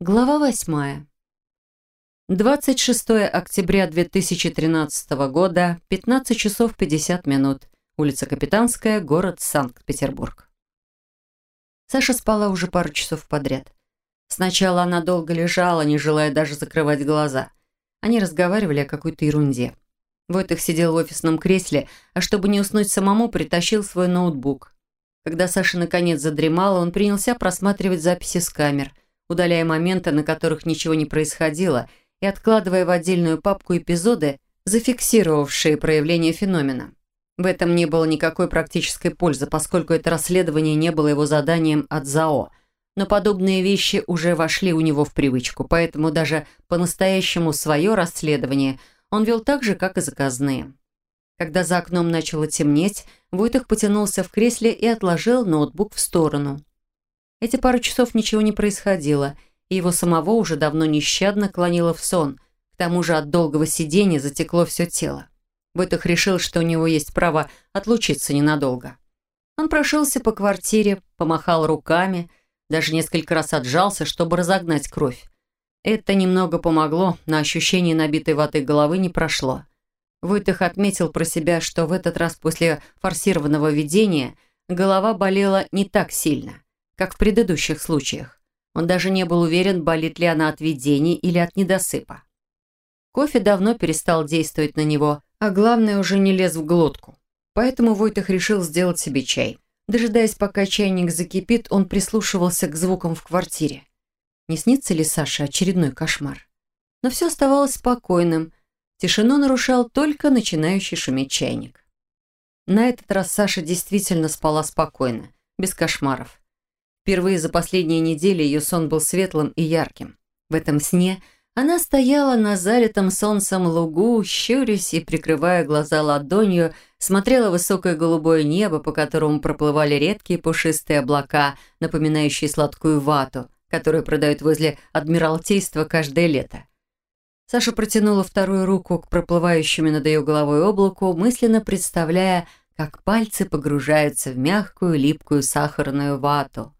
Глава восьмая. 26 октября 2013 года, 15 часов 50 минут. Улица Капитанская, город Санкт-Петербург. Саша спала уже пару часов подряд. Сначала она долго лежала, не желая даже закрывать глаза. Они разговаривали о какой-то ерунде. Войтых сидел в офисном кресле, а чтобы не уснуть самому, притащил свой ноутбук. Когда Саша наконец задремала, он принялся просматривать записи с камер, удаляя моменты, на которых ничего не происходило – и откладывая в отдельную папку эпизоды, зафиксировавшие проявление феномена. В этом не было никакой практической пользы, поскольку это расследование не было его заданием от ЗАО. Но подобные вещи уже вошли у него в привычку, поэтому даже по-настоящему свое расследование он вел так же, как и заказные. Когда за окном начало темнеть, Войтах потянулся в кресле и отложил ноутбук в сторону. Эти пару часов ничего не происходило – и его самого уже давно нещадно клонило в сон. К тому же от долгого сидения затекло все тело. Войтах решил, что у него есть право отлучиться ненадолго. Он прошелся по квартире, помахал руками, даже несколько раз отжался, чтобы разогнать кровь. Это немного помогло, но ощущение набитой ватой головы не прошло. Войтых отметил про себя, что в этот раз после форсированного видения голова болела не так сильно, как в предыдущих случаях. Он даже не был уверен, болит ли она от видений или от недосыпа. Кофе давно перестал действовать на него, а главное, уже не лез в глотку. Поэтому Войтах решил сделать себе чай. Дожидаясь, пока чайник закипит, он прислушивался к звукам в квартире. Не снится ли Саше очередной кошмар? Но все оставалось спокойным. Тишину нарушал только начинающий шуметь чайник. На этот раз Саша действительно спала спокойно, без кошмаров. Впервые за последние недели ее сон был светлым и ярким. В этом сне она стояла на залитом солнцем лугу, щурясь и прикрывая глаза ладонью, смотрела высокое голубое небо, по которому проплывали редкие пушистые облака, напоминающие сладкую вату, которую продают возле Адмиралтейства каждое лето. Саша протянула вторую руку к проплывающему над ее головой облаку, мысленно представляя, как пальцы погружаются в мягкую липкую сахарную вату.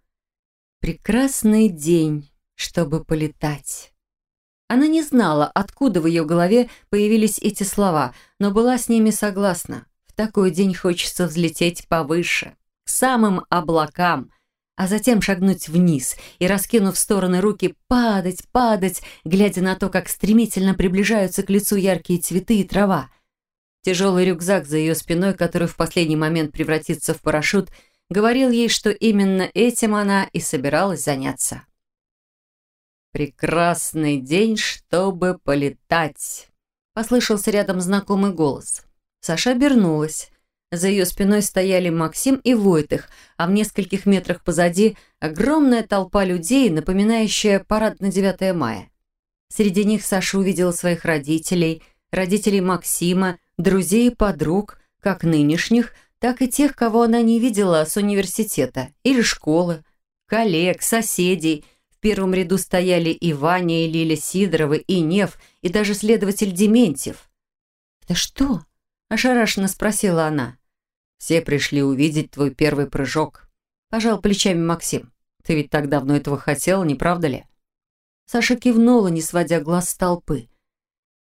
Прекрасный день, чтобы полетать. Она не знала, откуда в ее голове появились эти слова, но была с ними согласна. В такой день хочется взлететь повыше, к самым облакам, а затем шагнуть вниз и, раскинув в стороны руки, падать, падать, глядя на то, как стремительно приближаются к лицу яркие цветы и трава. Тяжелый рюкзак за ее спиной, который в последний момент превратится в парашют – говорил ей, что именно этим она и собиралась заняться. «Прекрасный день, чтобы полетать», — послышался рядом знакомый голос. Саша обернулась. За ее спиной стояли Максим и Войтых, а в нескольких метрах позади огромная толпа людей, напоминающая парад на 9 мая. Среди них Саша увидела своих родителей, родителей Максима, друзей и подруг, как нынешних, так и тех, кого она не видела с университета или школы, коллег, соседей. В первом ряду стояли и Ваня, и Лиля Сидоровы, и Нев, и даже следователь Дементьев. «Это что?» – ошарашенно спросила она. «Все пришли увидеть твой первый прыжок», – пожал плечами Максим. «Ты ведь так давно этого хотела, не правда ли?» Саша кивнула, не сводя глаз с толпы.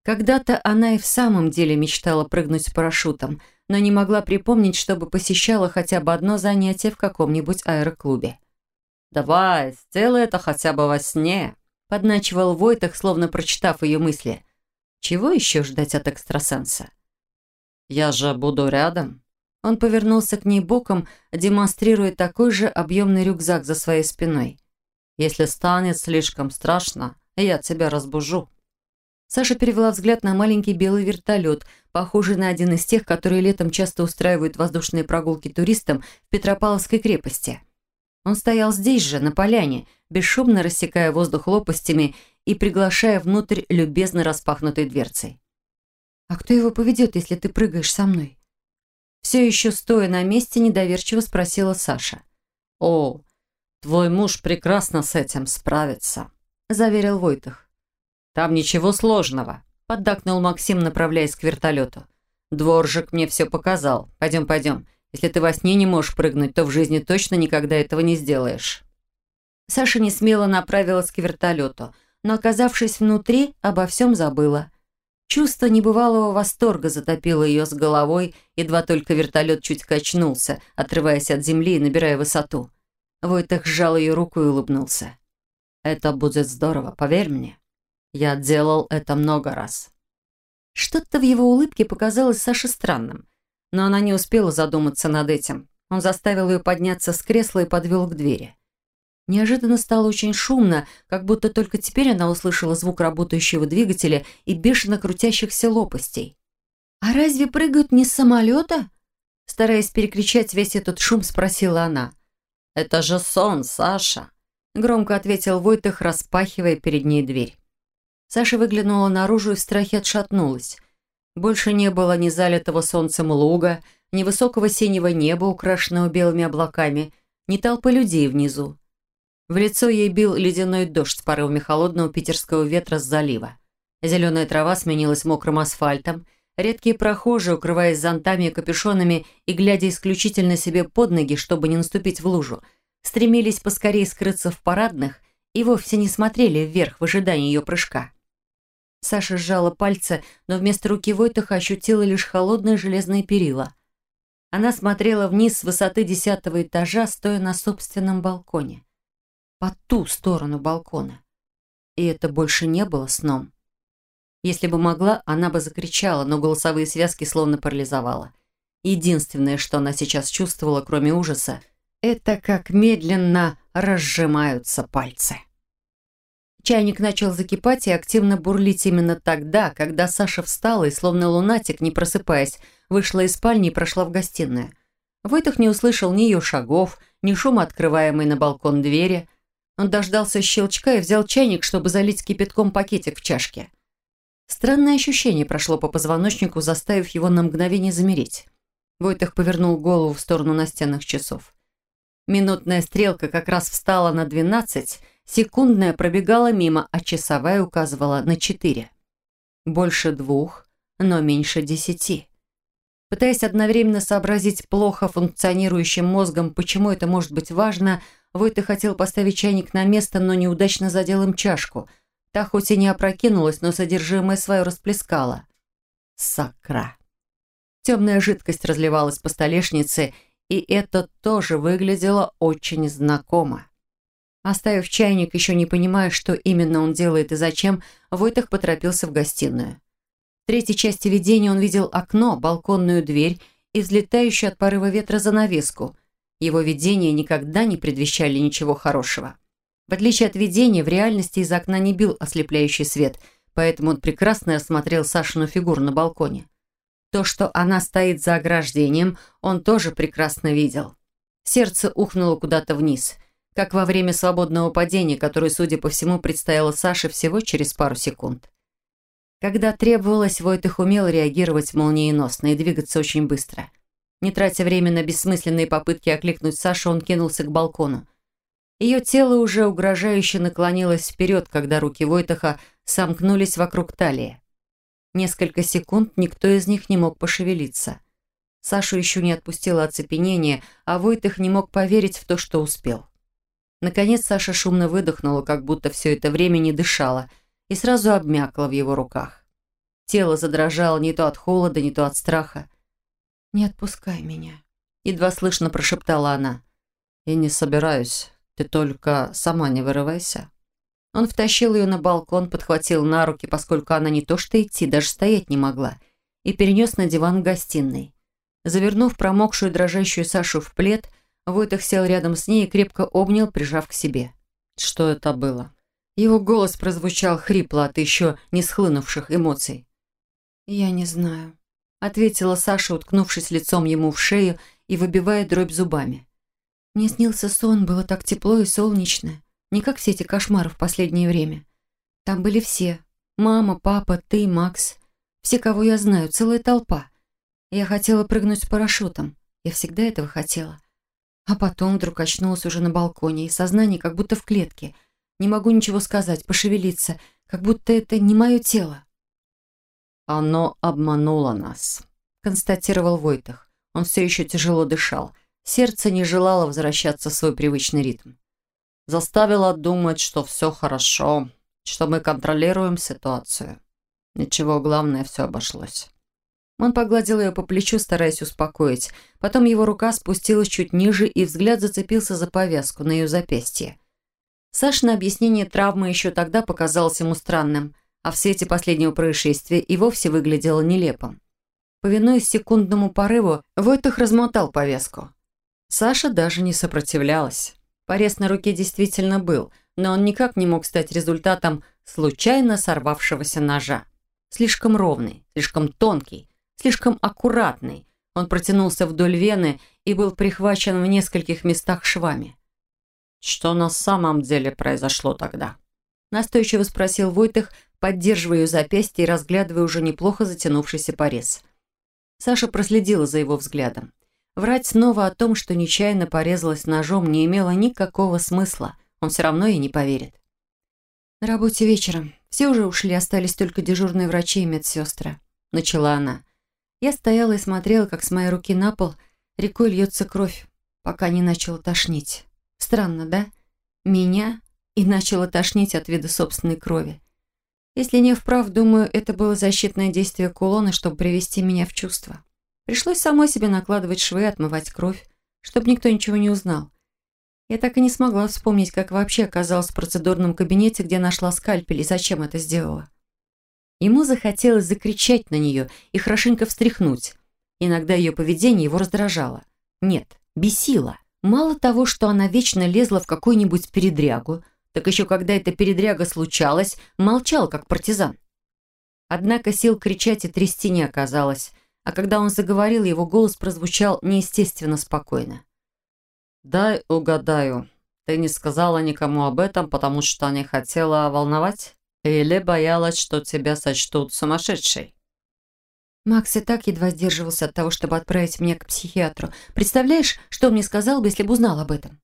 Когда-то она и в самом деле мечтала прыгнуть с парашютом – но не могла припомнить, чтобы посещала хотя бы одно занятие в каком-нибудь аэроклубе. «Давай, сделай это хотя бы во сне», – подначивал Войтах, словно прочитав ее мысли. «Чего еще ждать от экстрасенса?» «Я же буду рядом». Он повернулся к ней боком, демонстрируя такой же объемный рюкзак за своей спиной. «Если станет слишком страшно, я тебя разбужу». Саша перевела взгляд на маленький белый вертолет, похожий на один из тех, которые летом часто устраивают воздушные прогулки туристам в Петропавловской крепости. Он стоял здесь же, на поляне, бесшумно рассекая воздух лопастями и приглашая внутрь любезно распахнутой дверцей. «А кто его поведет, если ты прыгаешь со мной?» Все еще стоя на месте, недоверчиво спросила Саша. «О, твой муж прекрасно с этим справится», – заверил Войтах. «Там ничего сложного», – поддакнул Максим, направляясь к вертолету. «Дворжик мне все показал. Пойдем, пойдем. Если ты во сне не можешь прыгнуть, то в жизни точно никогда этого не сделаешь». Саша не смело направилась к вертолету, но, оказавшись внутри, обо всем забыла. Чувство небывалого восторга затопило ее с головой, едва только вертолет чуть качнулся, отрываясь от земли и набирая высоту. Войтах сжал ее руку и улыбнулся. «Это будет здорово, поверь мне. Я делал это много раз». Что-то в его улыбке показалось Саше странным, но она не успела задуматься над этим. Он заставил ее подняться с кресла и подвел к двери. Неожиданно стало очень шумно, как будто только теперь она услышала звук работающего двигателя и бешено крутящихся лопастей. «А разве прыгают не с самолета?» Стараясь перекричать весь этот шум, спросила она. «Это же сон, Саша!» Громко ответил Войтых, распахивая перед ней дверь. Саша выглянула наружу и в страхе отшатнулась. Больше не было ни залитого солнцем луга, ни высокого синего неба, украшенного белыми облаками, ни толпы людей внизу. В лицо ей бил ледяной дождь с порывами холодного питерского ветра с залива. Зеленая трава сменилась мокрым асфальтом, редкие прохожие, укрываясь зонтами и капюшонами и глядя исключительно себе под ноги, чтобы не наступить в лужу, стремились поскорее скрыться в парадных и вовсе не смотрели вверх в ожидании ее прыжка. Саша сжала пальцы, но вместо руки Войтаха ощутила лишь холодные железные перила. Она смотрела вниз с высоты десятого этажа, стоя на собственном балконе. По ту сторону балкона. И это больше не было сном. Если бы могла, она бы закричала, но голосовые связки словно парализовала. Единственное, что она сейчас чувствовала, кроме ужаса, это как медленно разжимаются пальцы. Чайник начал закипать и активно бурлить именно тогда, когда Саша встала и, словно лунатик, не просыпаясь, вышла из спальни и прошла в гостиную. Войтах не услышал ни ее шагов, ни шума открываемой на балкон двери. Он дождался щелчка и взял чайник, чтобы залить кипятком пакетик в чашке. Странное ощущение прошло по позвоночнику, заставив его на мгновение замереть. Войтах повернул голову в сторону настенных часов. Минутная стрелка как раз встала на двенадцать, Секундная пробегала мимо, а часовая указывала на четыре. Больше двух, но меньше десяти. Пытаясь одновременно сообразить плохо функционирующим мозгом, почему это может быть важно, Войта хотел поставить чайник на место, но неудачно задел им чашку. Та хоть и не опрокинулась, но содержимое свое расплескала. Сакра. Темная жидкость разливалась по столешнице, и это тоже выглядело очень знакомо. Оставив чайник, еще не понимая, что именно он делает и зачем, Войтах поторопился в гостиную. В третьей части видения он видел окно, балконную дверь и взлетающую от порыва ветра занавеску. Его видения никогда не предвещали ничего хорошего. В отличие от видения, в реальности из окна не бил ослепляющий свет, поэтому он прекрасно осмотрел Сашину фигуру на балконе. То, что она стоит за ограждением, он тоже прекрасно видел. Сердце ухнуло куда-то вниз – как во время свободного падения, которое, судя по всему, предстояло Саше всего через пару секунд. Когда требовалось, Войтых умел реагировать молниеносно и двигаться очень быстро. Не тратя время на бессмысленные попытки окликнуть Сашу, он кинулся к балкону. Ее тело уже угрожающе наклонилось вперед, когда руки Войтаха сомкнулись вокруг талии. Несколько секунд никто из них не мог пошевелиться. Сашу еще не отпустило оцепенение, а Войтых не мог поверить в то, что успел. Наконец Саша шумно выдохнула, как будто все это время не дышала, и сразу обмякла в его руках. Тело задрожало не то от холода, не то от страха. «Не отпускай меня», — едва слышно прошептала она. «Я не собираюсь. Ты только сама не вырывайся». Он втащил ее на балкон, подхватил на руки, поскольку она не то что идти, даже стоять не могла, и перенес на диван в гостиной. Завернув промокшую дрожащую Сашу в плед, — Войтах сел рядом с ней и крепко обнял, прижав к себе. Что это было? Его голос прозвучал хрипло от еще не схлынувших эмоций. «Я не знаю», — ответила Саша, уткнувшись лицом ему в шею и выбивая дробь зубами. «Мне снился сон, было так тепло и солнечно, не как все эти кошмары в последнее время. Там были все. Мама, папа, ты, Макс. Все, кого я знаю, целая толпа. Я хотела прыгнуть с парашютом. Я всегда этого хотела. А потом вдруг очнулась уже на балконе, и сознание как будто в клетке. Не могу ничего сказать, пошевелиться, как будто это не мое тело. «Оно обмануло нас», — констатировал Войтах. Он все еще тяжело дышал. Сердце не желало возвращаться в свой привычный ритм. заставила думать, что все хорошо, что мы контролируем ситуацию. Ничего, главное, все обошлось. Он погладил ее по плечу, стараясь успокоить. Потом его рука спустилась чуть ниже, и взгляд зацепился за повязку на ее запястье. Сашина объяснение травмы еще тогда показалось ему странным, а в свете последнего происшествия и вовсе выглядело нелепым. Повинуясь секундному порыву, Войтах размотал повязку. Саша даже не сопротивлялась. Порез на руке действительно был, но он никак не мог стать результатом случайно сорвавшегося ножа. Слишком ровный, слишком тонкий, слишком аккуратный. Он протянулся вдоль вены и был прихвачен в нескольких местах швами. «Что на самом деле произошло тогда?» Настойчиво спросил Войтых, поддерживая ее запястье и разглядывая уже неплохо затянувшийся порез. Саша проследила за его взглядом. Врать снова о том, что нечаянно порезалась ножом, не имело никакого смысла. Он все равно ей не поверит. «На работе вечером. Все уже ушли, остались только дежурные врачи и медсестры», — начала она. Я стояла и смотрела, как с моей руки на пол рекой льется кровь, пока не начала тошнить. Странно, да? Меня и начала тошнить от вида собственной крови. Если не вправ, думаю, это было защитное действие кулона, чтобы привести меня в чувство. Пришлось самой себе накладывать швы и отмывать кровь, чтобы никто ничего не узнал. Я так и не смогла вспомнить, как вообще оказалась в процедурном кабинете, где нашла скальпель и зачем это сделала. Ему захотелось закричать на нее и хорошенько встряхнуть. Иногда ее поведение его раздражало. Нет, бесило. Мало того, что она вечно лезла в какую-нибудь передрягу, так еще когда эта передряга случалась, молчал, как партизан. Однако сил кричать и трясти не оказалось, а когда он заговорил, его голос прозвучал неестественно спокойно. «Дай угадаю. Ты не сказала никому об этом, потому что не хотела волновать? Или боялась, что тебя сочтут сумасшедшей?» Макс и так едва сдерживался от того, чтобы отправить меня к психиатру. Представляешь, что он мне сказал бы, если бы узнал об этом?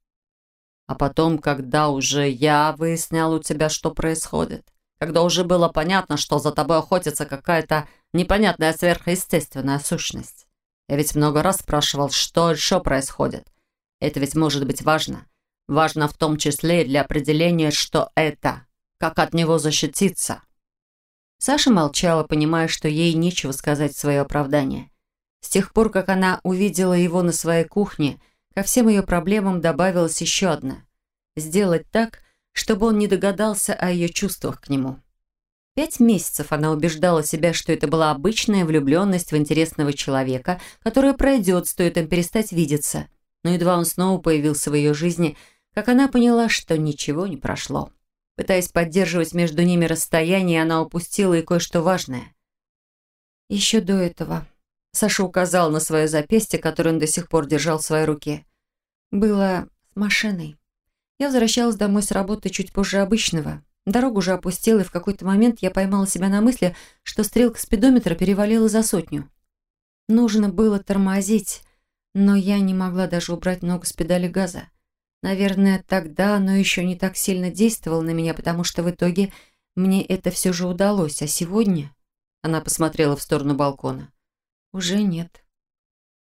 А потом, когда уже я выяснял у тебя, что происходит, когда уже было понятно, что за тобой охотится какая-то непонятная сверхъестественная сущность. Я ведь много раз спрашивал, что еще происходит. Это ведь может быть важно. Важно в том числе и для определения, что это, как от него защититься. Саша молчала, понимая, что ей нечего сказать в свое оправдание. С тех пор, как она увидела его на своей кухне, ко всем ее проблемам добавилась еще одна. Сделать так, чтобы он не догадался о ее чувствах к нему. Пять месяцев она убеждала себя, что это была обычная влюбленность в интересного человека, которая пройдет, стоит им перестать видеться – но едва он снова появился в ее жизни, как она поняла, что ничего не прошло. Пытаясь поддерживать между ними расстояние, она упустила и кое-что важное. Еще до этого Саша указал на свое запястье, которое он до сих пор держал в своей руке. Было с машиной. Я возвращалась домой с работы чуть позже обычного. Дорогу уже опустела, и в какой-то момент я поймала себя на мысли, что стрелка спидометра перевалила за сотню. Нужно было тормозить, но я не могла даже убрать ногу с педали газа. Наверное, тогда оно еще не так сильно действовало на меня, потому что в итоге мне это все же удалось. А сегодня... Она посмотрела в сторону балкона. Уже нет.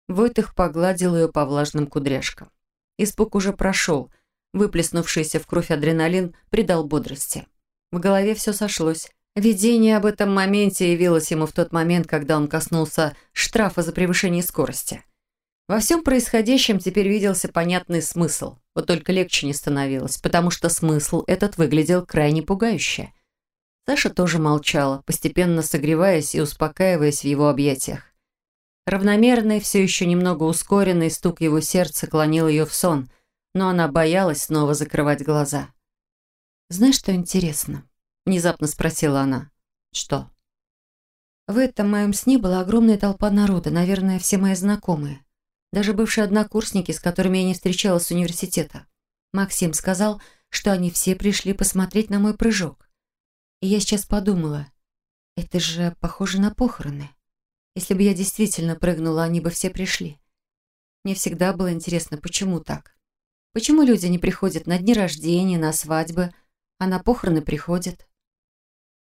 Войтых погладил ее по влажным кудряшкам. Испуг уже прошел. Выплеснувшийся в кровь адреналин придал бодрости. В голове все сошлось. Видение об этом моменте явилось ему в тот момент, когда он коснулся штрафа за превышение скорости. Во всем происходящем теперь виделся понятный смысл, вот только легче не становилось, потому что смысл этот выглядел крайне пугающе. Саша тоже молчала, постепенно согреваясь и успокаиваясь в его объятиях. Равномерный, все еще немного ускоренный стук его сердца клонил ее в сон, но она боялась снова закрывать глаза. «Знаешь, что интересно?» – внезапно спросила она. «Что?» В этом моем сне была огромная толпа народа, наверное, все мои знакомые. Даже бывшие однокурсники, с которыми я не встречалась с университета. Максим сказал, что они все пришли посмотреть на мой прыжок. И я сейчас подумала, это же похоже на похороны. Если бы я действительно прыгнула, они бы все пришли. Мне всегда было интересно, почему так? Почему люди не приходят на дни рождения, на свадьбы, а на похороны приходят?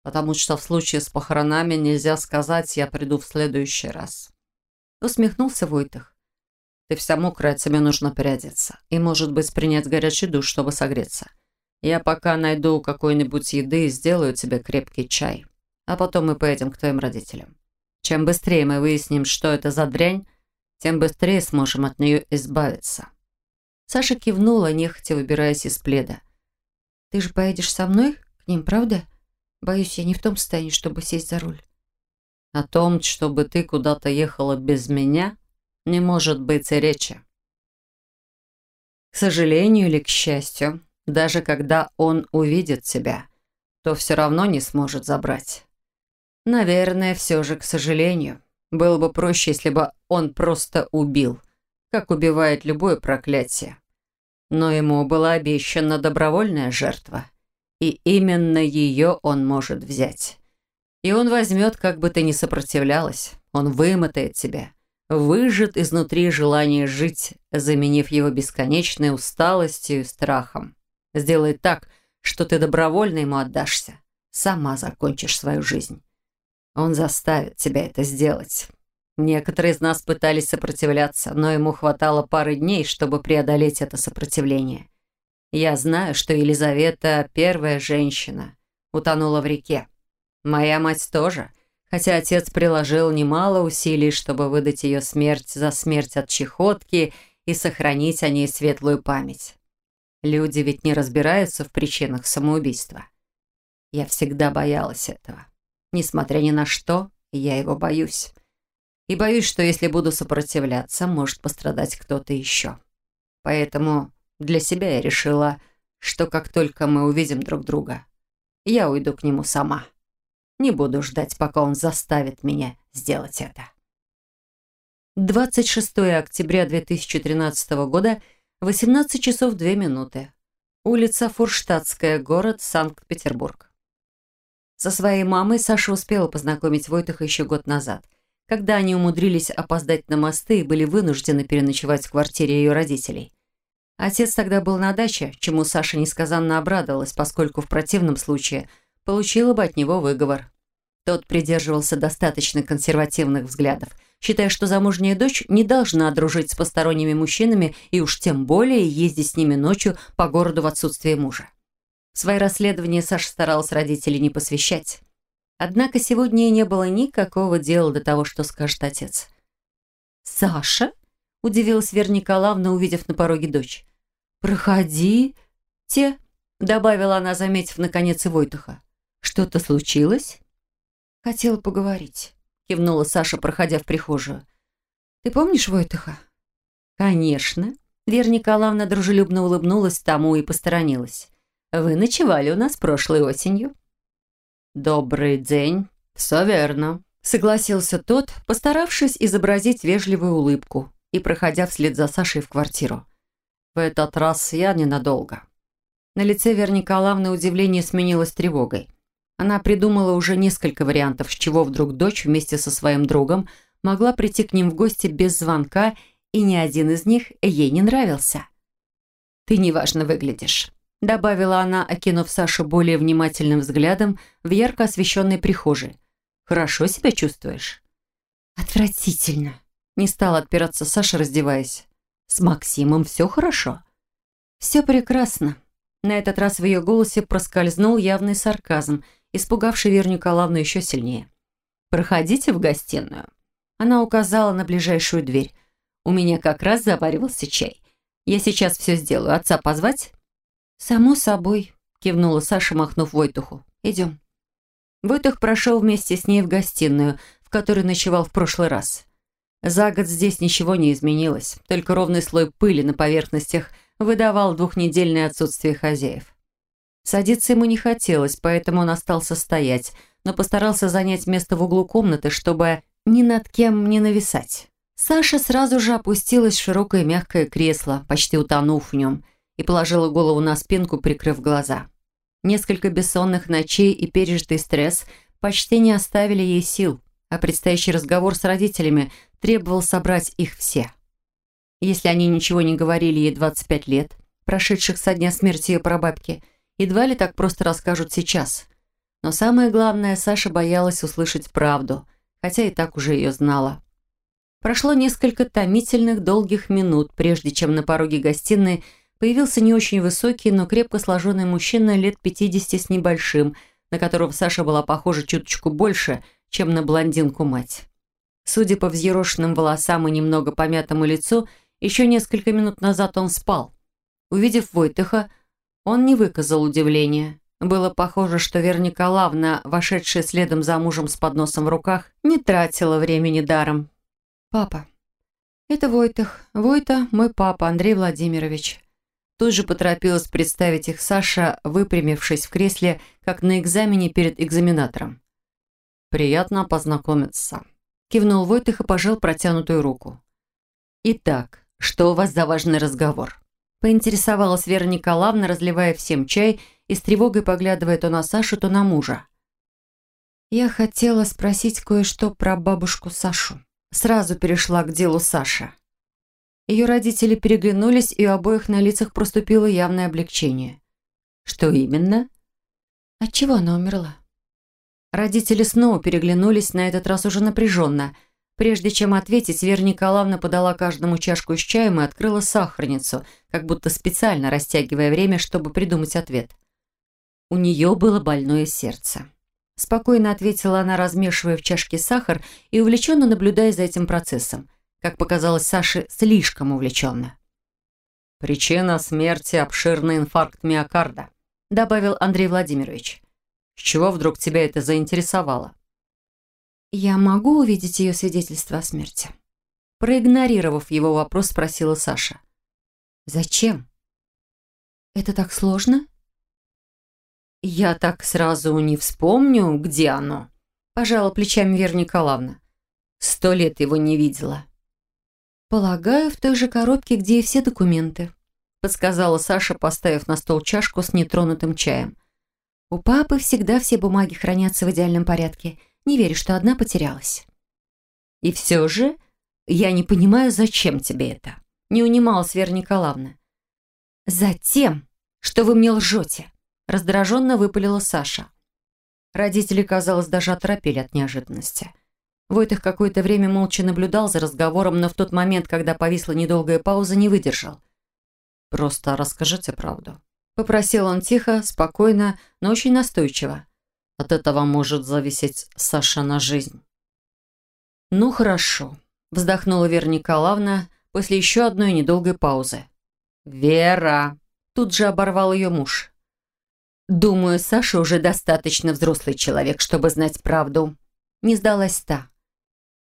Потому что в случае с похоронами нельзя сказать «я приду в следующий раз». Усмехнулся Войтах. Ты вся мокрая, тебе нужно переодеться. И, может быть, принять горячий душ, чтобы согреться. Я пока найду какой-нибудь еды и сделаю тебе крепкий чай. А потом мы поедем к твоим родителям. Чем быстрее мы выясним, что это за дрянь, тем быстрее сможем от нее избавиться». Саша кивнула, нехотя выбираясь из пледа. «Ты же поедешь со мной к ним, правда? Боюсь, я не в том состоянии, чтобы сесть за руль». «О том, чтобы ты куда-то ехала без меня, не может быть и речи». К сожалению или к счастью, даже когда он увидит тебя, то все равно не сможет забрать. Наверное, все же к сожалению. Было бы проще, если бы он просто убил, как убивает любое проклятие. Но ему была обещана добровольная жертва, и именно ее он может взять. И он возьмет, как бы ты ни сопротивлялась, он вымотает тебя, выжжет изнутри желание жить, заменив его бесконечной усталостью и страхом. Сделает так, что ты добровольно ему отдашься, сама закончишь свою жизнь. Он заставит тебя это сделать. Некоторые из нас пытались сопротивляться, но ему хватало пары дней, чтобы преодолеть это сопротивление. Я знаю, что Елизавета, первая женщина, утонула в реке. Моя мать тоже, хотя отец приложил немало усилий, чтобы выдать ее смерть за смерть от чехотки и сохранить о ней светлую память. Люди ведь не разбираются в причинах самоубийства. Я всегда боялась этого. Несмотря ни на что, я его боюсь. И боюсь, что если буду сопротивляться, может пострадать кто-то еще. Поэтому для себя я решила, что как только мы увидим друг друга, я уйду к нему сама. Не буду ждать, пока он заставит меня сделать это. 26 октября 2013 года, 18 часов 2 минуты. Улица Фурштадтская, город Санкт-Петербург. Со своей мамой Саша успела познакомить Войтаха еще год назад, когда они умудрились опоздать на мосты и были вынуждены переночевать в квартире ее родителей. Отец тогда был на даче, чему Саша несказанно обрадовалась, поскольку в противном случае получила бы от него выговор. Тот придерживался достаточно консервативных взглядов, считая, что замужняя дочь не должна дружить с посторонними мужчинами и уж тем более ездить с ними ночью по городу в отсутствие мужа. Свои расследования Саша старалась родителей не посвящать. Однако сегодня ей не было никакого дела до того, что скажет отец. «Саша?» – удивилась Вера Николаевна, увидев на пороге дочь. «Проходи, те», – добавила она, заметив наконец и Войтуха. «Что-то случилось?» «Хотела поговорить», – кивнула Саша, проходя в прихожую. «Ты помнишь Войтуха?» «Конечно». Вера Николаевна дружелюбно улыбнулась тому и посторонилась. Вы ночевали у нас прошлой осенью». «Добрый день. Все верно», — согласился тот, постаравшись изобразить вежливую улыбку и проходя вслед за Сашей в квартиру. «В этот раз я ненадолго». На лице Веры Николаевны удивление сменилось тревогой. Она придумала уже несколько вариантов, с чего вдруг дочь вместе со своим другом могла прийти к ним в гости без звонка, и ни один из них ей не нравился. «Ты неважно выглядишь», добавила она, окинув Сашу более внимательным взглядом в ярко освещенной прихожей. «Хорошо себя чувствуешь?» «Отвратительно!» Не стала отпираться Саша, раздеваясь. «С Максимом все хорошо?» «Все прекрасно». На этот раз в ее голосе проскользнул явный сарказм, испугавший Веру Николаевну еще сильнее. «Проходите в гостиную». Она указала на ближайшую дверь. «У меня как раз заваривался чай. Я сейчас все сделаю. Отца позвать?» «Само собой», — кивнула Саша, махнув Войтуху. «Идем». Войтух прошел вместе с ней в гостиную, в которой ночевал в прошлый раз. За год здесь ничего не изменилось, только ровный слой пыли на поверхностях выдавал двухнедельное отсутствие хозяев. Садиться ему не хотелось, поэтому он остался стоять, но постарался занять место в углу комнаты, чтобы ни над кем не нависать. Саша сразу же опустилась в широкое мягкое кресло, почти утонув в нем, и положила голову на спинку, прикрыв глаза. Несколько бессонных ночей и пережитый стресс почти не оставили ей сил, а предстоящий разговор с родителями требовал собрать их все. Если они ничего не говорили ей 25 лет, прошедших со дня смерти ее прабабки, едва ли так просто расскажут сейчас. Но самое главное, Саша боялась услышать правду, хотя и так уже ее знала. Прошло несколько томительных долгих минут, прежде чем на пороге гостиной появился не очень высокий, но крепко сложенный мужчина лет 50 с небольшим, на которого Саша была похожа чуточку больше, чем на блондинку-мать. Судя по взъерошенным волосам и немного помятому лицу, еще несколько минут назад он спал. Увидев Войтыха, он не выказал удивления. Было похоже, что Вера Николаевна, вошедшая следом за мужем с подносом в руках, не тратила времени даром. «Папа, это Войтых. Войта – мой папа, Андрей Владимирович». Тут же поторопилась представить их Саша, выпрямившись в кресле, как на экзамене перед экзаменатором. «Приятно познакомиться», – кивнул Войтых и пожал протянутую руку. «Итак, что у вас за важный разговор?» Поинтересовалась Вера Николаевна, разливая всем чай и с тревогой поглядывая то на Сашу, то на мужа. «Я хотела спросить кое-что про бабушку Сашу». Сразу перешла к делу Саша. Ее родители переглянулись, и у обоих на лицах проступило явное облегчение. «Что именно?» «Отчего она умерла?» Родители снова переглянулись, на этот раз уже напряженно – Прежде чем ответить, Вера Николаевна подала каждому чашку с чаем и открыла сахарницу, как будто специально растягивая время, чтобы придумать ответ. У нее было больное сердце. Спокойно ответила она, размешивая в чашке сахар и увлеченно наблюдая за этим процессом. Как показалось Саше, слишком увлеченно. «Причина смерти – обширный инфаркт миокарда», – добавил Андрей Владимирович. «С чего вдруг тебя это заинтересовало?» «Я могу увидеть ее свидетельство о смерти?» Проигнорировав его вопрос, спросила Саша. «Зачем?» «Это так сложно?» «Я так сразу не вспомню, где оно», – пожала плечами Вера Николаевна. «Сто лет его не видела». «Полагаю, в той же коробке, где и все документы», – подсказала Саша, поставив на стол чашку с нетронутым чаем. «У папы всегда все бумаги хранятся в идеальном порядке – не верю, что одна потерялась. И все же я не понимаю, зачем тебе это. Не унималась Вера Николаевна. Затем, что вы мне лжете. Раздраженно выпалила Саша. Родители, казалось, даже оторопели от неожиданности. Войтых какое-то время молча наблюдал за разговором, но в тот момент, когда повисла недолгая пауза, не выдержал. «Просто расскажите правду», — попросил он тихо, спокойно, но очень настойчиво. От этого может зависеть Саша на жизнь. «Ну, хорошо», – вздохнула Вера Николаевна после еще одной недолгой паузы. «Вера!» – тут же оборвал ее муж. «Думаю, Саша уже достаточно взрослый человек, чтобы знать правду». Не сдалась та.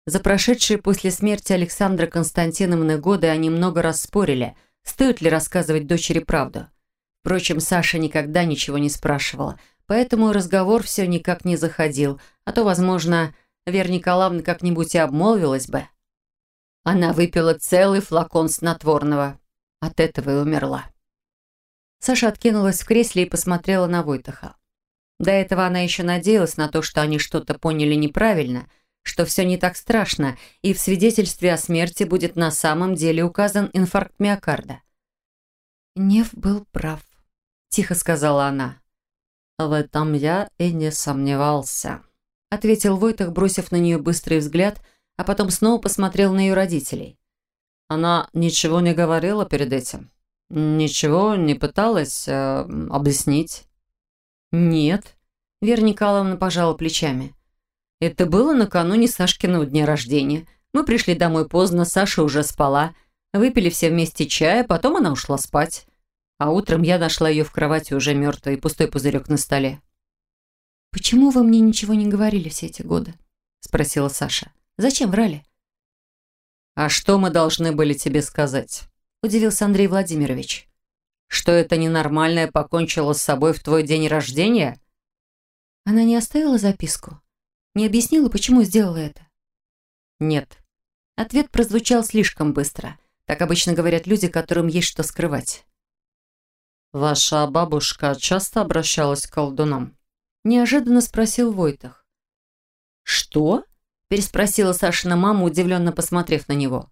За прошедшие после смерти Александра Константиновны годы они много раз спорили, стоит ли рассказывать дочери правду. Впрочем, Саша никогда ничего не спрашивала – поэтому разговор все никак не заходил, а то, возможно, Вера Николаевна как-нибудь и обмолвилась бы. Она выпила целый флакон снотворного. От этого и умерла. Саша откинулась в кресле и посмотрела на Войтаха. До этого она еще надеялась на то, что они что-то поняли неправильно, что все не так страшно, и в свидетельстве о смерти будет на самом деле указан инфаркт миокарда. «Нев был прав», – тихо сказала она. «В этом я и не сомневался», — ответил Войтах, бросив на нее быстрый взгляд, а потом снова посмотрел на ее родителей. Она ничего не говорила перед этим? Ничего не пыталась э, объяснить? Нет. Вера Николаевна пожала плечами. Это было накануне Сашкиного дня рождения. Мы пришли домой поздно, Саша уже спала. Выпили все вместе чая, потом она ушла спать а утром я нашла ее в кровати уже мертвой и пустой пузырек на столе. «Почему вы мне ничего не говорили все эти годы?» – спросила Саша. «Зачем врали?» «А что мы должны были тебе сказать?» – удивился Андрей Владимирович. «Что это ненормальное покончило с собой в твой день рождения?» Она не оставила записку? Не объяснила, почему сделала это? «Нет». Ответ прозвучал слишком быстро. Так обычно говорят люди, которым есть что скрывать. «Ваша бабушка часто обращалась к колдунам?» Неожиданно спросил Войтах. «Что?» – переспросила Сашина мама, удивленно посмотрев на него.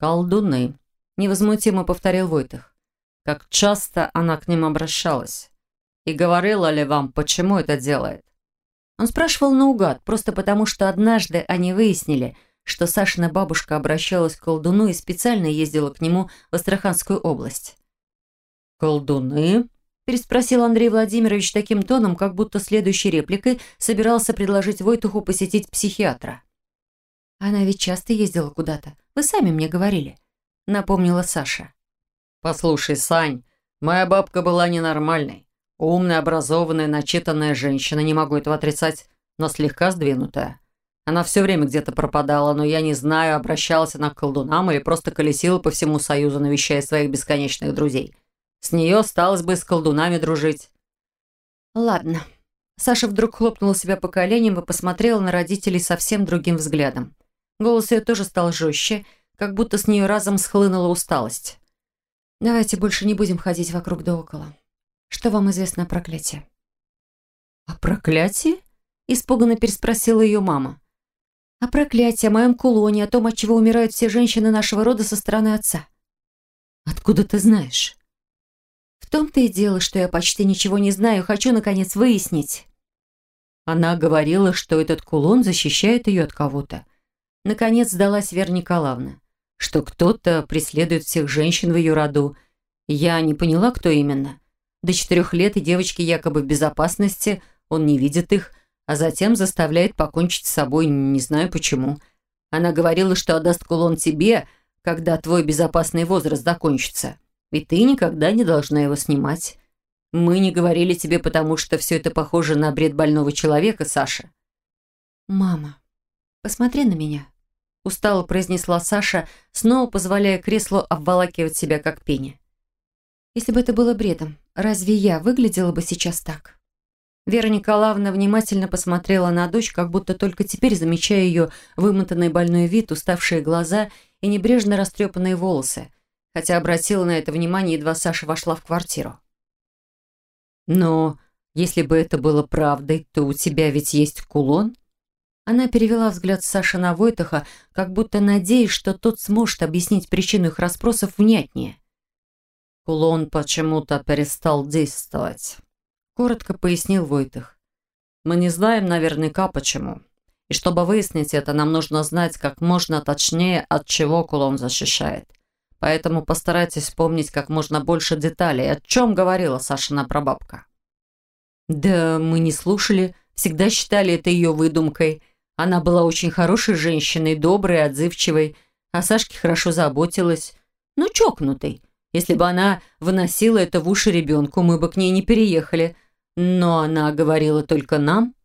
«Колдуны», – невозмутимо повторил Войтах. «Как часто она к ним обращалась? И говорила ли вам, почему это делает?» Он спрашивал наугад, просто потому что однажды они выяснили, что Сашина бабушка обращалась к колдуну и специально ездила к нему в Астраханскую область. «Колдуны?» – переспросил Андрей Владимирович таким тоном, как будто следующей репликой собирался предложить Войтуху посетить психиатра. «Она ведь часто ездила куда-то. Вы сами мне говорили», – напомнила Саша. «Послушай, Сань, моя бабка была ненормальной. Умная, образованная, начитанная женщина, не могу этого отрицать, но слегка сдвинутая. Она все время где-то пропадала, но я не знаю, обращалась она к колдунам или просто колесила по всему Союзу, навещая своих бесконечных друзей. С нее осталось бы с колдунами дружить. Ладно. Саша вдруг хлопнула себя по коленям и посмотрела на родителей совсем другим взглядом. Голос ее тоже стал жестче, как будто с нее разом схлынула усталость. «Давайте больше не будем ходить вокруг да около. Что вам известно о проклятии?» «О проклятии?» – испуганно переспросила ее мама. «О проклятии, о моем кулоне, о том, от чего умирают все женщины нашего рода со стороны отца». «Откуда ты знаешь?» «В том-то и дело, что я почти ничего не знаю, хочу, наконец, выяснить». Она говорила, что этот кулон защищает ее от кого-то. Наконец сдалась Вера Николаевна, что кто-то преследует всех женщин в ее роду. Я не поняла, кто именно. До четырех лет и девочки якобы в безопасности, он не видит их, а затем заставляет покончить с собой, не знаю почему. Она говорила, что отдаст кулон тебе, когда твой безопасный возраст закончится, и ты никогда не должна его снимать. Мы не говорили тебе, потому что все это похоже на бред больного человека, Саша. «Мама, посмотри на меня», — устало произнесла Саша, снова позволяя креслу обволакивать себя как пени. «Если бы это было бредом, разве я выглядела бы сейчас так?» Вера Николаевна внимательно посмотрела на дочь, как будто только теперь замечая ее вымотанный больной вид, уставшие глаза и небрежно растрепанные волосы, хотя обратила на это внимание, едва Саша вошла в квартиру. «Но если бы это было правдой, то у тебя ведь есть кулон?» Она перевела взгляд Саши на Войтаха, как будто надеясь, что тот сможет объяснить причину их расспросов внятнее. «Кулон почему-то перестал действовать», коротко пояснил Войтых. «Мы не знаем наверняка почему. И чтобы выяснить это, нам нужно знать как можно точнее, от чего кулон защищает. Поэтому постарайтесь вспомнить как можно больше деталей. О чем говорила Сашина прабабка?» «Да мы не слушали, всегда считали это ее выдумкой. Она была очень хорошей женщиной, доброй, отзывчивой, о Сашке хорошо заботилась. Ну, чокнутой. Если бы она выносила это в уши ребенку, мы бы к ней не переехали. Но она говорила только нам.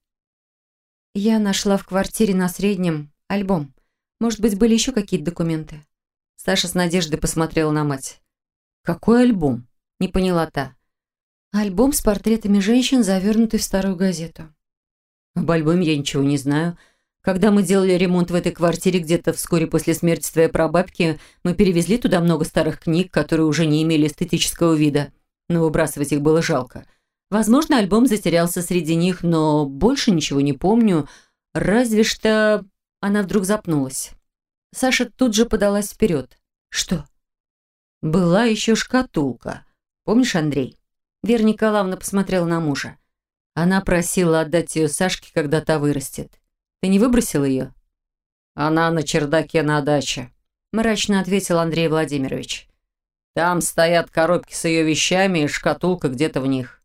Я нашла в квартире на среднем альбом. Может быть, были еще какие-то документы? Саша с надеждой посмотрела на мать. «Какой альбом?» – не поняла та. «Альбом с портретами женщин, завернутый в старую газету». «Об альбоме я ничего не знаю. Когда мы делали ремонт в этой квартире где-то вскоре после смерти твоей прабабки, мы перевезли туда много старых книг, которые уже не имели эстетического вида. Но выбрасывать их было жалко. Возможно, альбом затерялся среди них, но больше ничего не помню. Разве что... Она вдруг запнулась. Саша тут же подалась вперед. «Что?» «Была еще шкатулка. Помнишь, Андрей?» Вера Николаевна посмотрела на мужа. Она просила отдать ее Сашке, когда та вырастет. Ты не выбросил ее?» «Она на чердаке на даче», – мрачно ответил Андрей Владимирович. «Там стоят коробки с ее вещами и шкатулка где-то в них».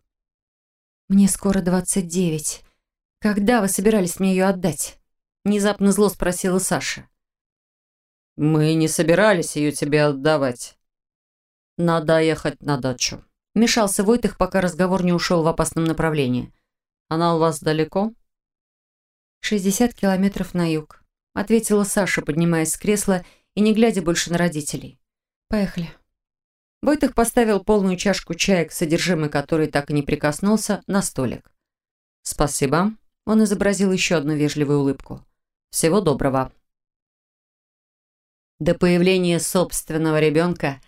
«Мне скоро двадцать девять. Когда вы собирались мне ее отдать?» Внезапно зло спросила Саша. «Мы не собирались ее тебе отдавать. Надо ехать на дачу». Мешался Войтых, пока разговор не ушел в опасном направлении. «Она у вас далеко?» «Шестьдесят километров на юг», — ответила Саша, поднимаясь с кресла и не глядя больше на родителей. «Поехали». Войтых поставил полную чашку чая, к содержимой которой так и не прикоснулся, на столик. «Спасибо». Он изобразил еще одну вежливую улыбку. «Всего доброго». До появления собственного ребенка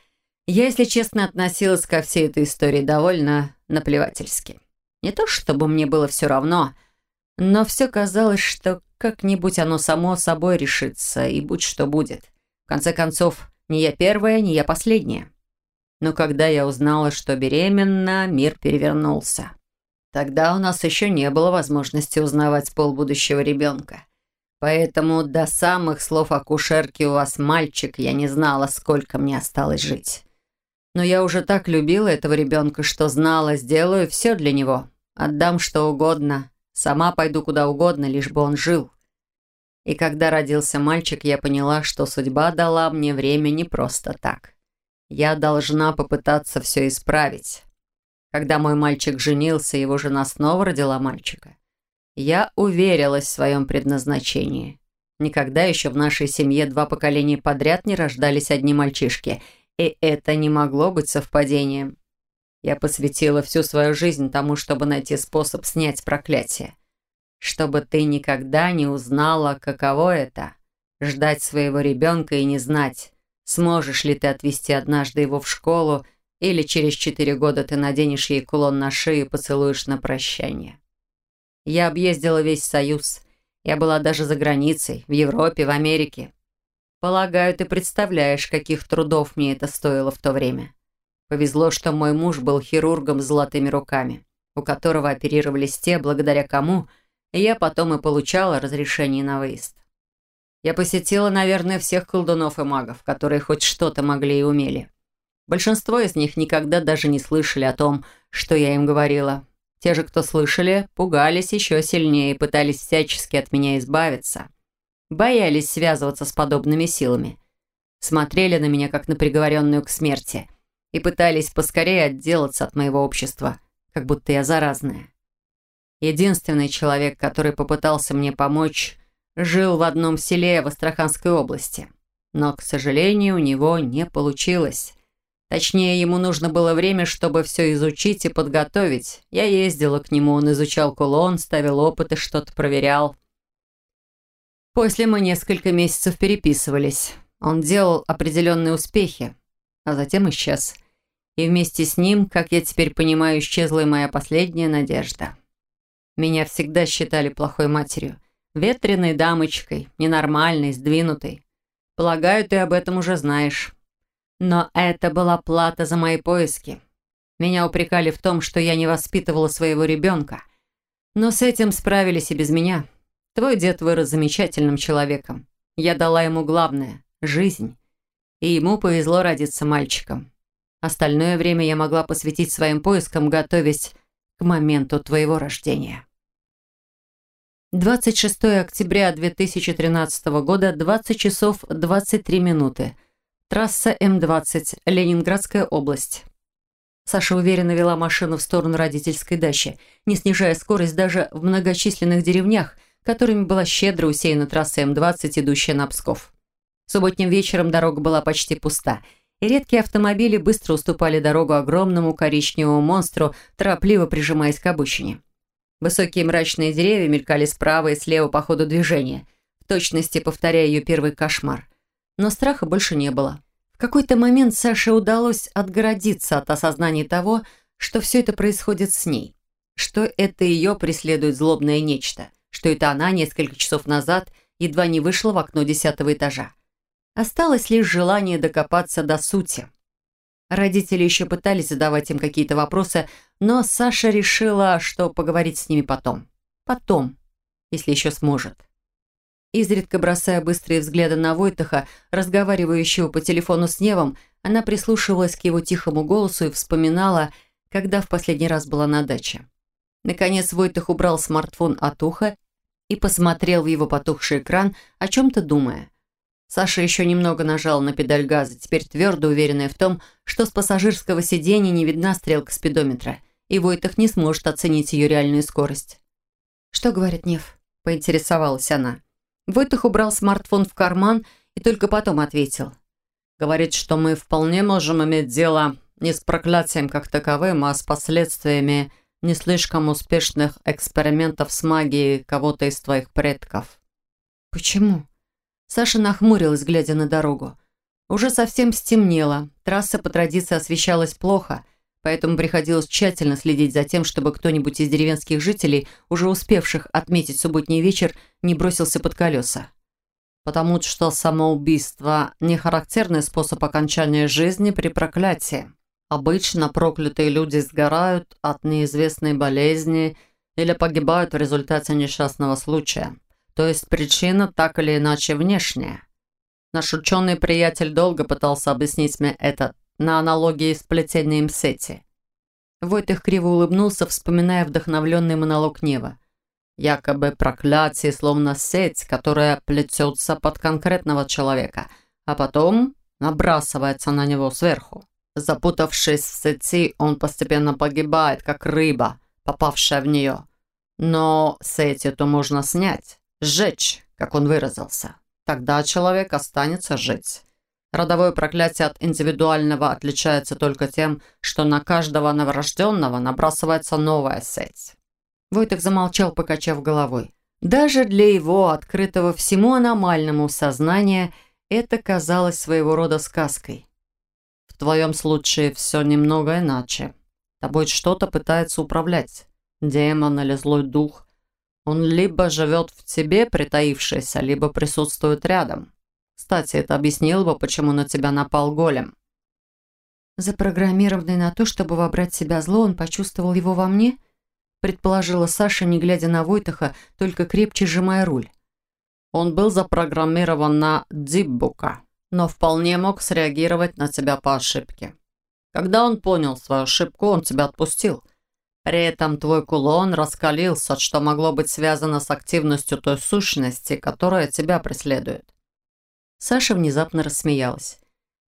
я, если честно, относилась ко всей этой истории довольно наплевательски. Не то чтобы мне было все равно, но все казалось, что как-нибудь оно само собой решится, и будь что будет. В конце концов, не я первая, не я последняя. Но когда я узнала, что беременна, мир перевернулся. Тогда у нас еще не было возможности узнавать пол будущего ребенка. Поэтому до самых слов акушерки «у вас мальчик» я не знала, сколько мне осталось жить. Но я уже так любила этого ребенка, что знала, сделаю все для него. Отдам что угодно. Сама пойду куда угодно, лишь бы он жил. И когда родился мальчик, я поняла, что судьба дала мне время не просто так. Я должна попытаться все исправить. Когда мой мальчик женился, его жена снова родила мальчика. Я уверилась в своем предназначении. Никогда еще в нашей семье два поколения подряд не рождались одни мальчишки, и это не могло быть совпадением. Я посвятила всю свою жизнь тому, чтобы найти способ снять проклятие чтобы ты никогда не узнала, каково это — ждать своего ребенка и не знать, сможешь ли ты отвезти однажды его в школу или через четыре года ты наденешь ей кулон на шею и поцелуешь на прощание. Я объездила весь Союз. Я была даже за границей, в Европе, в Америке. Полагаю, ты представляешь, каких трудов мне это стоило в то время. Повезло, что мой муж был хирургом с золотыми руками, у которого оперировались те, благодаря кому – я потом и получала разрешение на выезд. Я посетила, наверное, всех колдунов и магов, которые хоть что-то могли и умели. Большинство из них никогда даже не слышали о том, что я им говорила. Те же, кто слышали, пугались еще сильнее и пытались всячески от меня избавиться. Боялись связываться с подобными силами. Смотрели на меня, как на приговоренную к смерти, и пытались поскорее отделаться от моего общества, как будто я заразная. Единственный человек, который попытался мне помочь, жил в одном селе в Астраханской области. Но, к сожалению, у него не получилось. Точнее, ему нужно было время, чтобы все изучить и подготовить. Я ездила к нему, он изучал кулон, ставил опыты, что-то проверял. После мы несколько месяцев переписывались. Он делал определенные успехи, а затем исчез. И вместе с ним, как я теперь понимаю, исчезла и моя последняя надежда. Меня всегда считали плохой матерью. Ветреной дамочкой, ненормальной, сдвинутой. Полагаю, ты об этом уже знаешь. Но это была плата за мои поиски. Меня упрекали в том, что я не воспитывала своего ребенка. Но с этим справились и без меня. Твой дед вырос замечательным человеком. Я дала ему главное – жизнь. И ему повезло родиться мальчиком. Остальное время я могла посвятить своим поискам, готовясь к моменту твоего рождения. 26 октября 2013 года, 20 часов 23 минуты. Трасса М-20, Ленинградская область. Саша уверенно вела машину в сторону родительской дачи, не снижая скорость даже в многочисленных деревнях, которыми была щедро усеяна трасса М-20, идущая на Псков. Субботним вечером дорога была почти пуста – и редкие автомобили быстро уступали дорогу огромному коричневому монстру, торопливо прижимаясь к обочине. Высокие мрачные деревья мелькали справа и слева по ходу движения, в точности повторяя ее первый кошмар. Но страха больше не было. В какой-то момент Саше удалось отгородиться от осознания того, что все это происходит с ней, что это ее преследует злобное нечто, что это она несколько часов назад едва не вышла в окно десятого этажа. Осталось лишь желание докопаться до сути. Родители еще пытались задавать им какие-то вопросы, но Саша решила, что поговорить с ними потом. Потом, если еще сможет. Изредка бросая быстрые взгляды на Войтаха, разговаривающего по телефону с Невом, она прислушивалась к его тихому голосу и вспоминала, когда в последний раз была на даче. Наконец Войтах убрал смартфон от уха и посмотрел в его потухший экран, о чем-то думая. Саша еще немного нажала на педаль газа, теперь твердо уверенная в том, что с пассажирского сиденья не видна стрелка спидометра, и Войтах не сможет оценить ее реальную скорость. «Что говорит Нев?» – поинтересовалась она. Войтах убрал смартфон в карман и только потом ответил. «Говорит, что мы вполне можем иметь дело не с проклятием как таковым, а с последствиями не слишком успешных экспериментов с магией кого-то из твоих предков». «Почему?» Саша нахмурилась, глядя на дорогу. Уже совсем стемнело, трасса по традиции освещалась плохо, поэтому приходилось тщательно следить за тем, чтобы кто-нибудь из деревенских жителей, уже успевших отметить субботний вечер, не бросился под колеса. Потому что самоубийство – не характерный способ окончания жизни при проклятии. Обычно проклятые люди сгорают от неизвестной болезни или погибают в результате несчастного случая. То есть причина так или иначе внешняя. Наш ученый приятель долго пытался объяснить мне это на аналогии с плетением сети. Войтых криво улыбнулся, вспоминая вдохновленный монолог Нева. Якобы проклятие, словно сеть, которая плетется под конкретного человека, а потом набрасывается на него сверху. Запутавшись в сети, он постепенно погибает, как рыба, попавшая в нее. Но сеть эту можно снять, сжечь, как он выразился. Тогда человек останется жить. Родовое проклятие от индивидуального отличается только тем, что на каждого новорожденного набрасывается новая сеть. Войтых замолчал, покачав головой. Даже для его, открытого всему аномальному сознания, это казалось своего рода сказкой. В твоем случае все немного иначе. Тобой что-то пытается управлять. Демон или злой дух. Он либо живет в тебе, притаившийся, либо присутствует рядом. Кстати, это объяснило бы, почему на тебя напал голем. Запрограммированный на то, чтобы вобрать себя зло, он почувствовал его во мне? Предположила Саша, не глядя на Войтаха, только крепче сжимая руль. Он был запрограммирован на Диббука, но вполне мог среагировать на тебя по ошибке. Когда он понял свою ошибку, он тебя отпустил. При этом твой кулон раскалился, что могло быть связано с активностью той сущности, которая тебя преследует. Саша внезапно рассмеялась.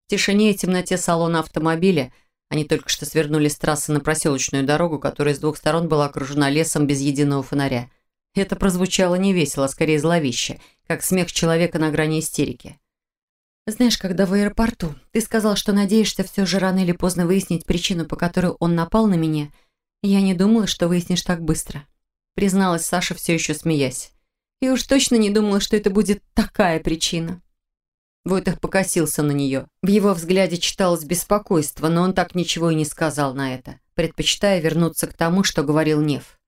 В тишине и темноте салона автомобиля они только что свернули с трассы на проселочную дорогу, которая с двух сторон была окружена лесом без единого фонаря. Это прозвучало не весело, а скорее зловеще, как смех человека на грани истерики. «Знаешь, когда в аэропорту ты сказал, что надеешься все же рано или поздно выяснить причину, по которой он напал на меня, я не думала, что выяснишь так быстро», призналась Саша, все еще смеясь. «И уж точно не думала, что это будет такая причина». Войтах покосился на нее. В его взгляде читалось беспокойство, но он так ничего и не сказал на это, предпочитая вернуться к тому, что говорил Нев.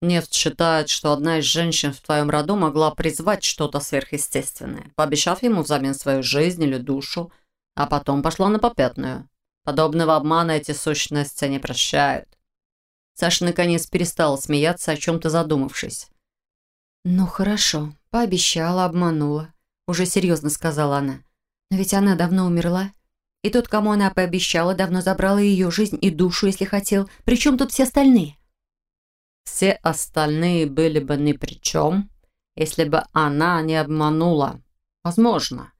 Нефть считает, что одна из женщин в твоем роду могла призвать что-то сверхъестественное, пообещав ему взамен свою жизнь или душу, а потом пошла на попятную. Подобного обмана эти сущности не прощают. Саша наконец перестала смеяться, о чем-то задумавшись. «Ну хорошо, пообещала, обманула уже серьезно сказала она. Но ведь она давно умерла. И тот, кому она пообещала, давно забрала ее жизнь и душу, если хотел. Причем тут все остальные? Все остальные были бы ни при чем, если бы она не обманула. Возможно.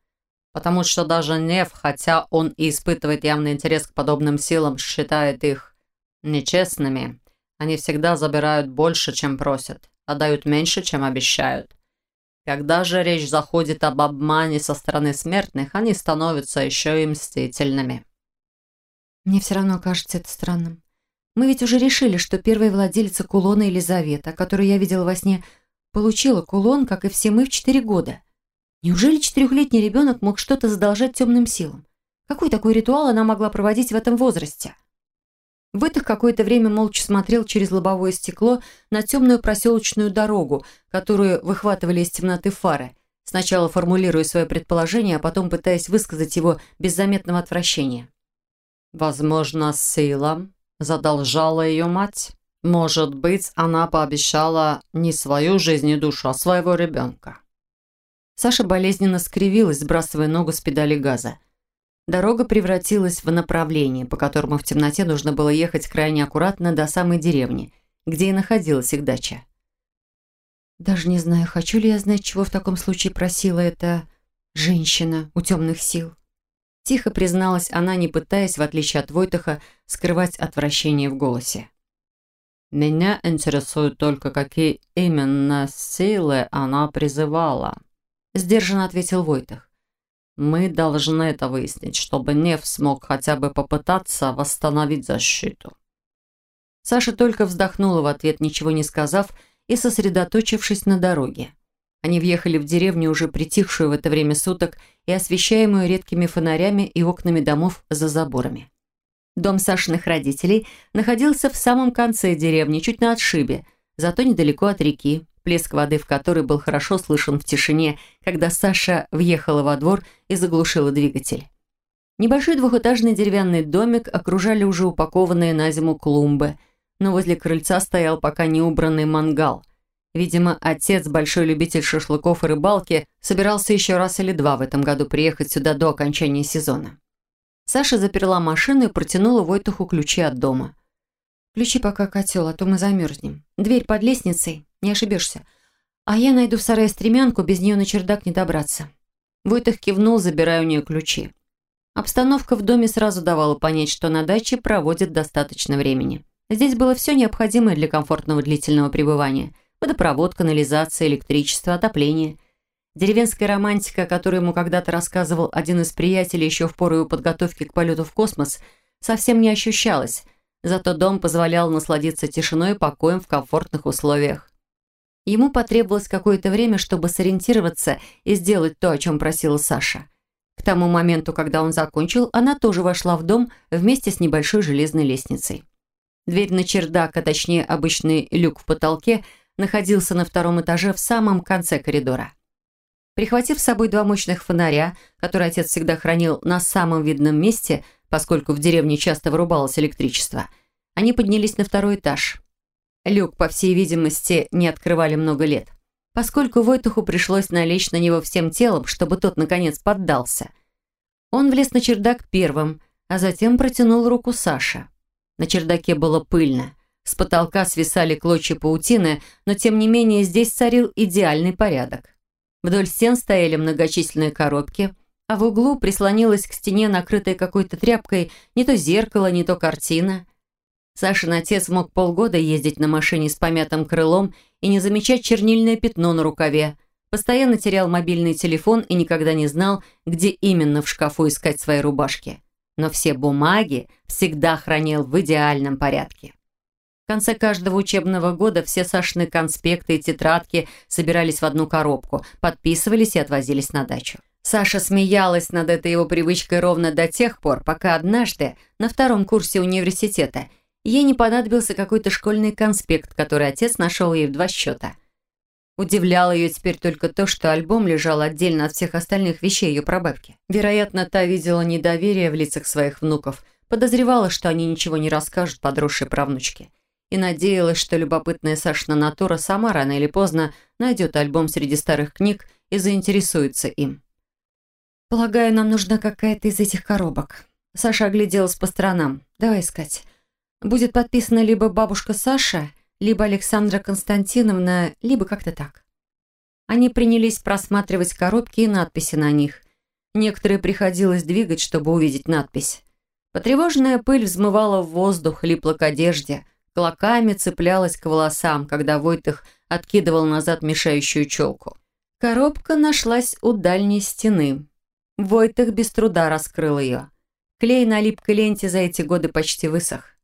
Потому что даже Нев, хотя он и испытывает явный интерес к подобным силам, считает их нечестными. Они всегда забирают больше, чем просят, а дают меньше, чем обещают. Когда же речь заходит об обмане со стороны смертных, они становятся еще и мстительными. Мне все равно кажется это странным. Мы ведь уже решили, что первая владелица кулона Елизавета, которую я видела во сне, получила кулон, как и все мы, в четыре года. Неужели четырехлетний ребенок мог что-то задолжать темным силам? Какой такой ритуал она могла проводить в этом возрасте? Вытых какое-то время молча смотрел через лобовое стекло на темную проселочную дорогу, которую выхватывали из темноты фары, сначала формулируя свое предположение, а потом пытаясь высказать его без заметного отвращения. «Возможно, сила задолжала ее мать. Может быть, она пообещала не свою жизнь и душу, а своего ребенка». Саша болезненно скривилась, сбрасывая ногу с педали газа. Дорога превратилась в направление, по которому в темноте нужно было ехать крайне аккуратно до самой деревни, где и находилась их дача. Даже не знаю, хочу ли я знать, чего в таком случае просила эта женщина у темных сил. Тихо призналась она, не пытаясь, в отличие от Войтаха, скрывать отвращение в голосе. «Меня интересует только, какие именно силы она призывала», – сдержанно ответил Войтах. Мы должны это выяснить, чтобы Нев смог хотя бы попытаться восстановить защиту. Саша только вздохнула в ответ, ничего не сказав, и сосредоточившись на дороге. Они въехали в деревню, уже притихшую в это время суток и освещаемую редкими фонарями и окнами домов за заборами. Дом Сашиных родителей находился в самом конце деревни, чуть на отшибе, зато недалеко от реки, плеск воды в которой был хорошо слышен в тишине, когда Саша въехала во двор и заглушила двигатель. Небольшой двухэтажный деревянный домик окружали уже упакованные на зиму клумбы, но возле крыльца стоял пока не убранный мангал. Видимо, отец, большой любитель шашлыков и рыбалки, собирался еще раз или два в этом году приехать сюда до окончания сезона. Саша заперла машину и протянула Войтуху ключи от дома. «Ключи пока котел, а то мы замерзнем. Дверь под лестницей, не ошибешься. А я найду в сарае стремянку, без нее на чердак не добраться». Войтух кивнул, забирая у нее ключи. Обстановка в доме сразу давала понять, что на даче проводят достаточно времени. Здесь было все необходимое для комфортного длительного пребывания. Водопровод, канализация, электричество, отопление. Деревенская романтика, которую ему когда-то рассказывал один из приятелей еще в пору его подготовки к полету в космос, совсем не ощущалась, зато дом позволял насладиться тишиной и покоем в комфортных условиях. Ему потребовалось какое-то время, чтобы сориентироваться и сделать то, о чем просила Саша. К тому моменту, когда он закончил, она тоже вошла в дом вместе с небольшой железной лестницей. Дверь на чердак, а точнее обычный люк в потолке, находился на втором этаже в самом конце коридора. Прихватив с собой два мощных фонаря, которые отец всегда хранил на самом видном месте, поскольку в деревне часто вырубалось электричество, они поднялись на второй этаж. Люк, по всей видимости, не открывали много лет поскольку Войтуху пришлось налечь на него всем телом, чтобы тот, наконец, поддался. Он влез на чердак первым, а затем протянул руку Саше. На чердаке было пыльно. С потолка свисали клочья паутины, но тем не менее здесь царил идеальный порядок. Вдоль стен стояли многочисленные коробки, а в углу прислонилась к стене, накрытая какой-то тряпкой, не то зеркало, не то картина. Сашин отец мог полгода ездить на машине с помятым крылом и не замечать чернильное пятно на рукаве. Постоянно терял мобильный телефон и никогда не знал, где именно в шкафу искать свои рубашки. Но все бумаги всегда хранил в идеальном порядке. В конце каждого учебного года все Сашины конспекты и тетрадки собирались в одну коробку, подписывались и отвозились на дачу. Саша смеялась над этой его привычкой ровно до тех пор, пока однажды на втором курсе университета – Ей не понадобился какой-то школьный конспект, который отец нашел ей в два счета. Удивляло ее теперь только то, что альбом лежал отдельно от всех остальных вещей ее прабабки. Вероятно, та видела недоверие в лицах своих внуков, подозревала, что они ничего не расскажут подросшей правнучке. И надеялась, что любопытная Сашина натура сама рано или поздно найдет альбом среди старых книг и заинтересуется им. «Полагаю, нам нужна какая-то из этих коробок». Саша огляделась по сторонам. «Давай искать будет подписана либо бабушка Саша, либо Александра Константиновна, либо как-то так. Они принялись просматривать коробки и надписи на них. Некоторые приходилось двигать, чтобы увидеть надпись. Потревоженная пыль взмывала в воздух, липла к одежде, клоками цеплялась к волосам, когда Войтых откидывал назад мешающую челку. Коробка нашлась у дальней стены. Войтых без труда раскрыл ее. Клей на липкой ленте за эти годы почти высох.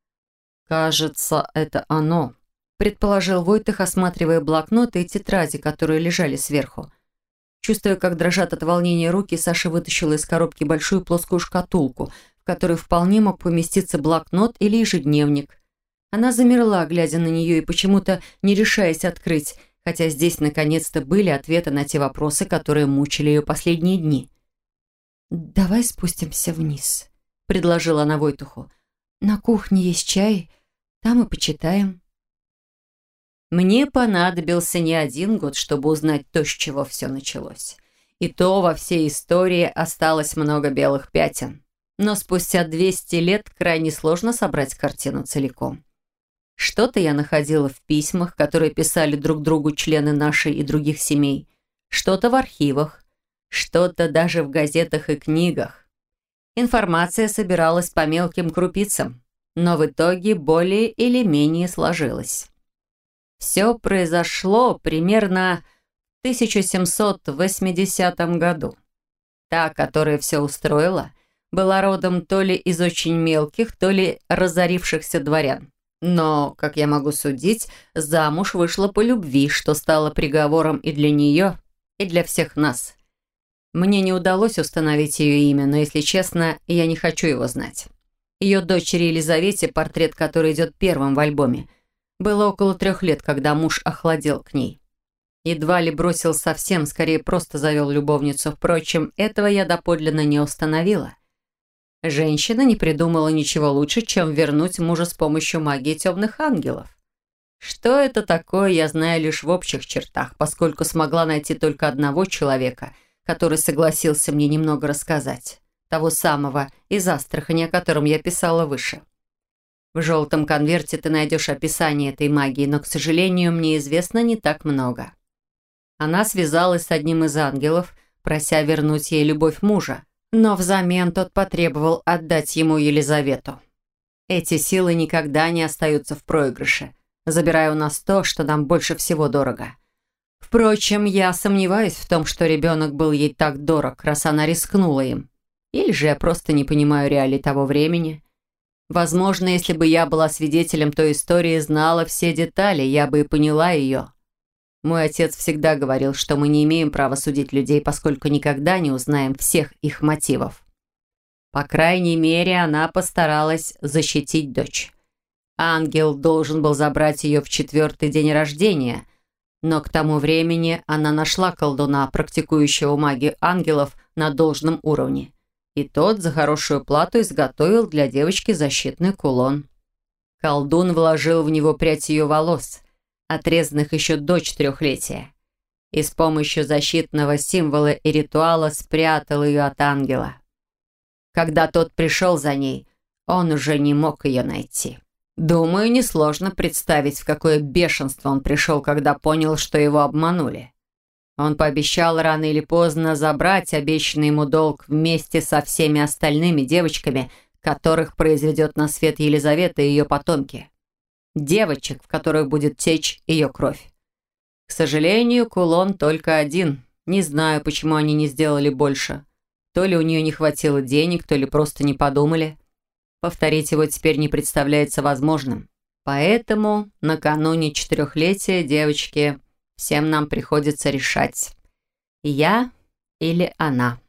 «Кажется, это оно», – предположил Войтых, осматривая блокноты и тетради, которые лежали сверху. Чувствуя, как дрожат от волнения руки, Саша вытащила из коробки большую плоскую шкатулку, в которой вполне мог поместиться блокнот или ежедневник. Она замерла, глядя на нее и почему-то не решаясь открыть, хотя здесь наконец-то были ответы на те вопросы, которые мучили ее последние дни. «Давай спустимся вниз», — предложила она Войтуху. «На кухне есть чай, там и почитаем. Мне понадобился не один год, чтобы узнать то, с чего все началось. И то во всей истории осталось много белых пятен. Но спустя 200 лет крайне сложно собрать картину целиком. Что-то я находила в письмах, которые писали друг другу члены нашей и других семей. Что-то в архивах. Что-то даже в газетах и книгах. Информация собиралась по мелким крупицам но в итоге более или менее сложилось. Все произошло примерно в 1780 году. Та, которая все устроила, была родом то ли из очень мелких, то ли разорившихся дворян. Но, как я могу судить, замуж вышла по любви, что стало приговором и для нее, и для всех нас. Мне не удалось установить ее имя, но, если честно, я не хочу его знать. Ее дочери Елизавете, портрет который идет первым в альбоме, было около трех лет, когда муж охладел к ней. Едва ли бросил совсем, скорее просто завел любовницу. Впрочем, этого я доподлинно не установила. Женщина не придумала ничего лучше, чем вернуть мужа с помощью магии темных ангелов. Что это такое, я знаю лишь в общих чертах, поскольку смогла найти только одного человека, который согласился мне немного рассказать. того самого из Астрахани, о котором я писала выше. В желтом конверте ты найдешь описание этой магии, но, к сожалению, мне известно не так много. Она связалась с одним из ангелов, прося вернуть ей любовь мужа, но взамен тот потребовал отдать ему Елизавету. Эти силы никогда не остаются в проигрыше, забирая у нас то, что нам больше всего дорого. Впрочем, я сомневаюсь в том, что ребенок был ей так дорог, раз она рискнула им. Или же я просто не понимаю реалий того времени. Возможно, если бы я была свидетелем той истории, знала все детали, я бы и поняла ее. Мой отец всегда говорил, что мы не имеем права судить людей, поскольку никогда не узнаем всех их мотивов. По крайней мере, она постаралась защитить дочь. Ангел должен был забрать ее в четвертый день рождения, но к тому времени она нашла колдуна, практикующего магию ангелов на должном уровне. И тот за хорошую плату изготовил для девочки защитный кулон. Колдун вложил в него прядь ее волос – отрезанных еще до четырехлетия, и с помощью защитного символа и ритуала спрятал ее от ангела. Когда тот пришел за ней, он уже не мог ее найти. Думаю, несложно представить, в какое бешенство он пришел, когда понял, что его обманули. Он пообещал рано или поздно забрать обещанный ему долг вместе со всеми остальными девочками, которых произведет на свет Елизавета и ее потомки девочек, в которых будет течь ее кровь. К сожалению, кулон только один. Не знаю, почему они не сделали больше. То ли у нее не хватило денег, то ли просто не подумали. Повторить его теперь не представляется возможным. Поэтому накануне четырехлетия девочки всем нам приходится решать. Я или она.